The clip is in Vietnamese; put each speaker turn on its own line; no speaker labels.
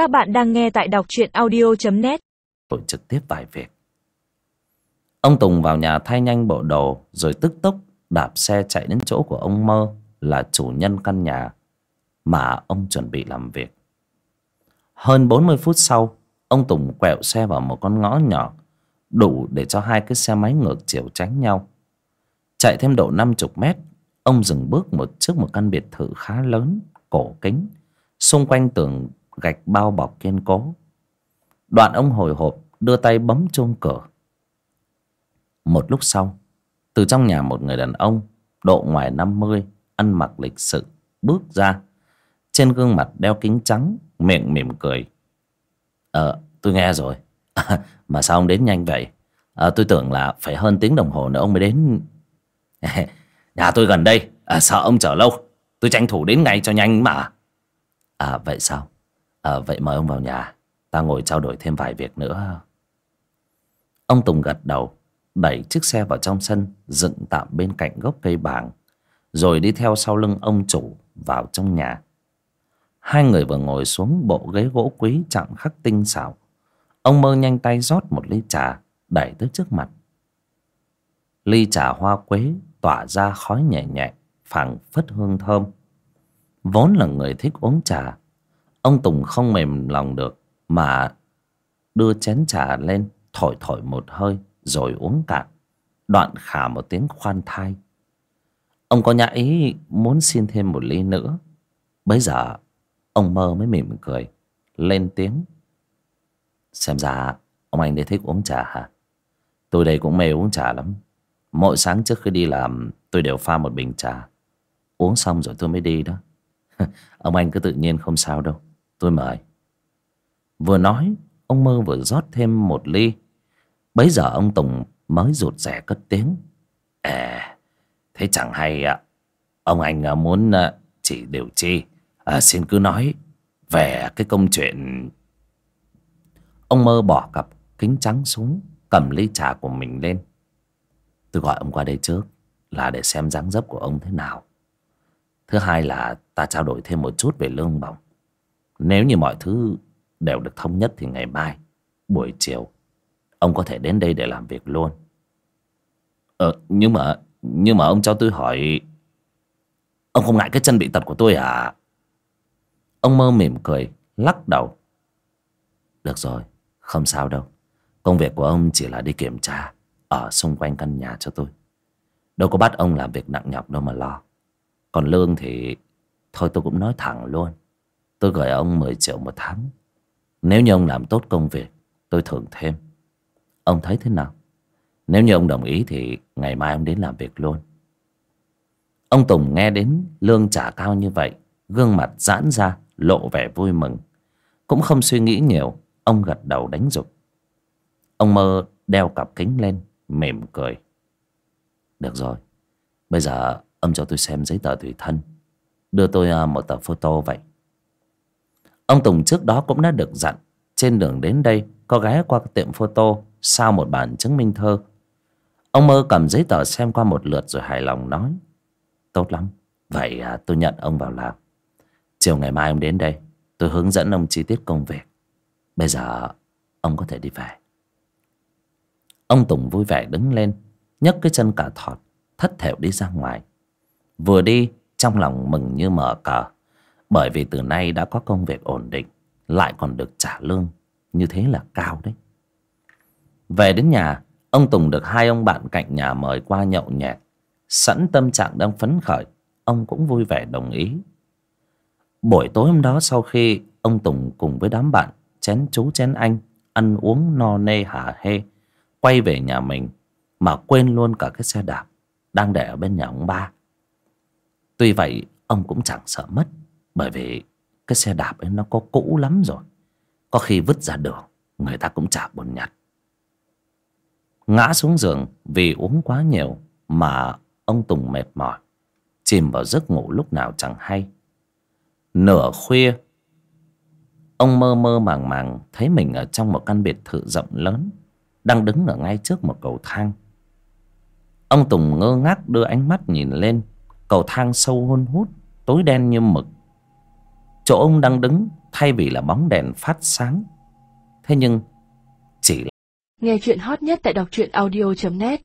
Các bạn đang nghe tại đọc truyện audio.net
Tôi trực tiếp vài việc. Ông Tùng vào nhà thay nhanh bộ đồ, Rồi tức tốc đạp xe chạy đến chỗ của ông Mơ, Là chủ nhân căn nhà, Mà ông chuẩn bị làm việc. Hơn 40 phút sau, Ông Tùng quẹo xe vào một con ngõ nhỏ, Đủ để cho hai cái xe máy ngược chiều tránh nhau. Chạy thêm độ 50 mét, Ông dừng bước một trước một căn biệt thự khá lớn, Cổ kính, Xung quanh tường gạch bao bọc kiên cố đoạn ông hồi hộp đưa tay bấm chuông cửa. Một lúc sau từ trong nhà một người đàn ông độ ngoài năm mươi ăn mặc lịch sự bước ra. Trên gương mặt đeo kính trắng miệng mỉm cười. Ờ tôi nghe rồi. Mà sao ông đến nhanh vậy? À, tôi tưởng là phải hơn tiếng đồng hồ nữa ông mới đến. Nhà tôi gần đây. À, sợ ông chờ lâu. Tôi tranh thủ đến ngay cho nhanh mà. À vậy sao? À, vậy mời ông vào nhà. Ta ngồi trao đổi thêm vài việc nữa. Ông tùng gật đầu đẩy chiếc xe vào trong sân dựng tạm bên cạnh gốc cây bàng rồi đi theo sau lưng ông chủ vào trong nhà. Hai người vừa ngồi xuống bộ ghế gỗ quý chạm khắc tinh xảo. Ông mơ nhanh tay rót một ly trà đẩy tới trước mặt. Ly trà hoa quế tỏa ra khói nhẹ nhẹ phảng phất hương thơm. Vốn là người thích uống trà ông tùng không mềm lòng được mà đưa chén trà lên, thổi thổi một hơi, rồi uống cạn. Đoạn khả một tiếng khoan thai. Ông có nhã ý muốn xin thêm một ly nữa. Bấy giờ, ông mơ mới mỉm cười, lên tiếng. Xem ra, ông anh đây thích uống trà hả? Tôi đây cũng mê uống trà lắm. Mỗi sáng trước khi đi làm, tôi đều pha một bình trà. Uống xong rồi tôi mới đi đó. Ông anh cứ tự nhiên không sao đâu tôi mời. Vừa nói ông mơ vừa rót thêm một ly. Bấy giờ ông tùng mới rụt rè cất tiếng. À thế chẳng hay ạ. Ông anh à, muốn à, chỉ điều chi? À, xin cứ nói về cái công chuyện. Ông mơ bỏ cặp kính trắng xuống cầm ly trà của mình lên. Tôi gọi ông qua đây trước là để xem dáng dấp của ông thế nào. Thứ hai là ta trao đổi thêm một chút về lương bổng nếu như mọi thứ đều được thống nhất thì ngày mai, buổi chiều, ông có thể đến đây để làm việc luôn. Ờ nhưng mà nhưng mà ông cho tôi hỏi, ông không ngại cái chân bị tật của tôi à? Ông mơ mỉm cười, lắc đầu. Được rồi, không sao đâu. Công việc của ông chỉ là đi kiểm tra ở xung quanh căn nhà cho tôi. Đâu có bắt ông làm việc nặng nhọc đâu mà lo. Còn lương thì, thôi tôi cũng nói thẳng luôn tôi gửi ông 10 triệu một tháng. Nếu như ông làm tốt công việc, tôi thưởng thêm. Ông thấy thế nào? Nếu như ông đồng ý thì ngày mai ông đến làm việc luôn. Ông tùng nghe đến lương trả cao như vậy, gương mặt giãn ra, lộ vẻ vui mừng. Cũng không suy nghĩ nhiều, ông gật đầu đánh dục. Ông mơ đeo cặp kính lên, mỉm cười. Được rồi, bây giờ ông cho tôi xem giấy tờ tùy thân. Đưa tôi à, một tờ photo vậy ông tùng trước đó cũng đã được dặn trên đường đến đây có ghé qua tiệm photo sao một bản chứng minh thơ? Ông mơ cầm giấy tờ xem qua một lượt rồi hài lòng nói tốt lắm vậy à, tôi nhận ông vào làm. Chiều ngày mai ông đến đây tôi hướng dẫn ông chi tiết công việc. Bây giờ ông có thể đi về. Ông tùng vui vẻ đứng lên nhấc cái chân cả thọt thất thểu đi ra ngoài. Vừa đi trong lòng mừng như mở cờ bởi vì từ nay đã có công việc ổn định, lại còn được trả lương. Như thế là cao đấy. Về đến nhà, ông tùng được hai ông bạn cạnh nhà mời qua nhậu nhẹt. Sẵn tâm trạng đang phấn khởi, ông cũng vui vẻ đồng ý. Buổi tối hôm đó sau khi ông tùng cùng với đám bạn chén chú chén anh ăn uống no nê hả hê, quay về nhà mình mà quên luôn cả cái xe đạp đang để ở bên nhà ông ba. Tuy vậy, ông cũng chẳng sợ mất bởi vì cái xe đạp ấy nó có cũ lắm rồi. Có khi vứt ra đường, người ta cũng chả buồn nhặt. Ngã xuống giường vì uống quá nhiều mà ông tùng mệt mỏi. Chìm vào giấc ngủ lúc nào chẳng hay. Nửa khuya, ông mơ mơ màng màng thấy mình ở trong một căn biệt thự rộng lớn, đang đứng ở ngay trước một cầu thang. Ông tùng ngơ ngác đưa ánh mắt nhìn lên, cầu thang sâu hun hút, tối đen như mực chỗ ông đang đứng thay vì là bóng đèn phát sáng. Thế nhưng, chỉ
Nghe chuyện hot nhất tại đọc truyện audio.net